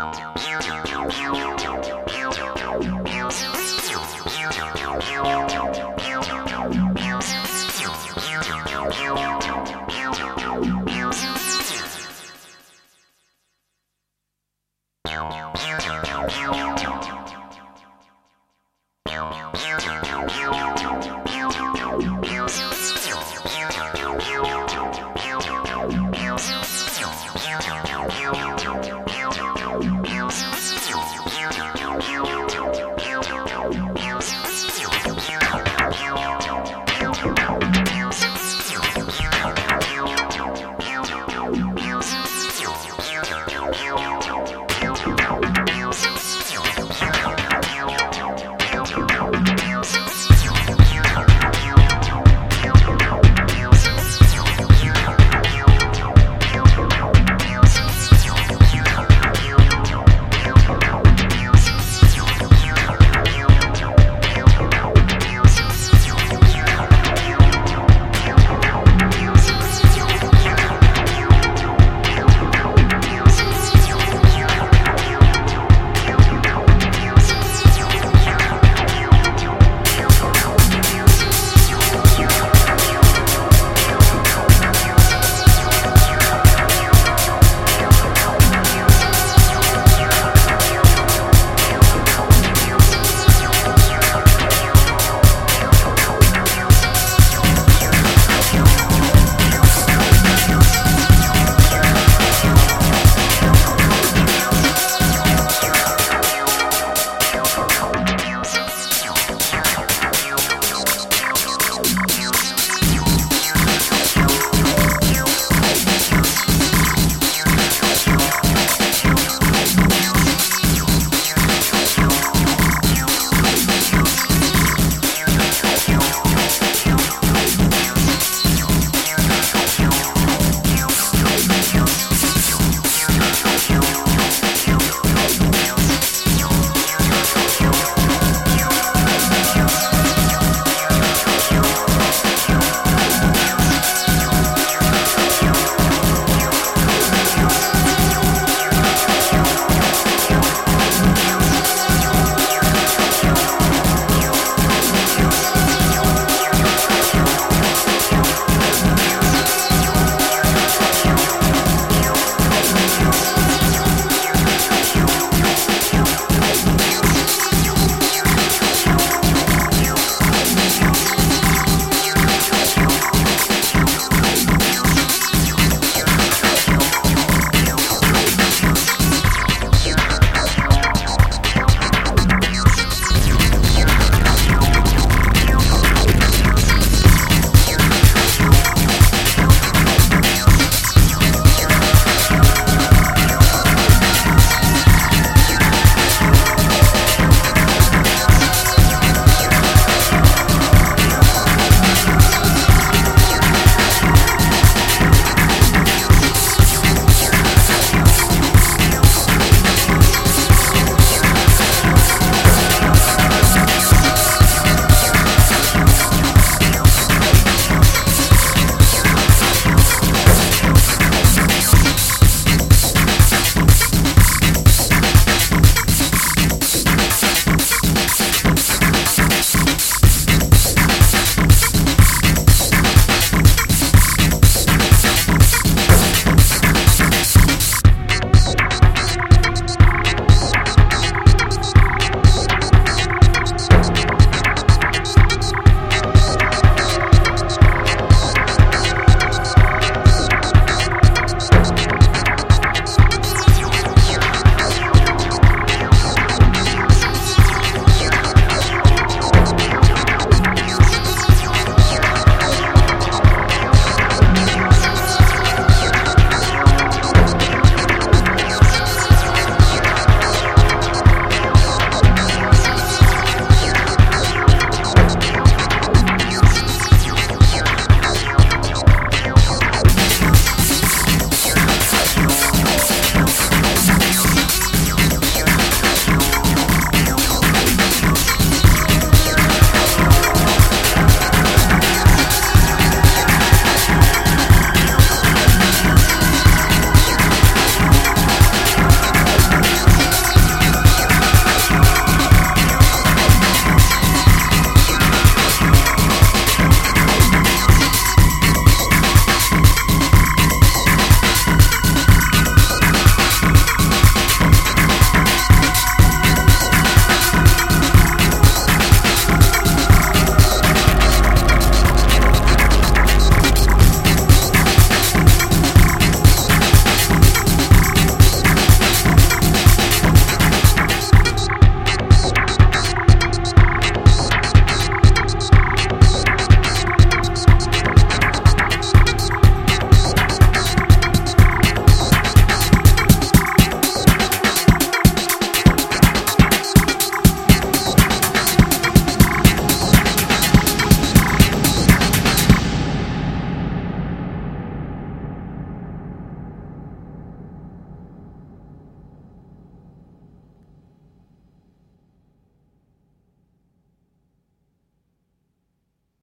Meow.